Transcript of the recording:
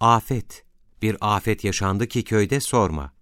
Afet, bir afet yaşandı ki köyde sorma.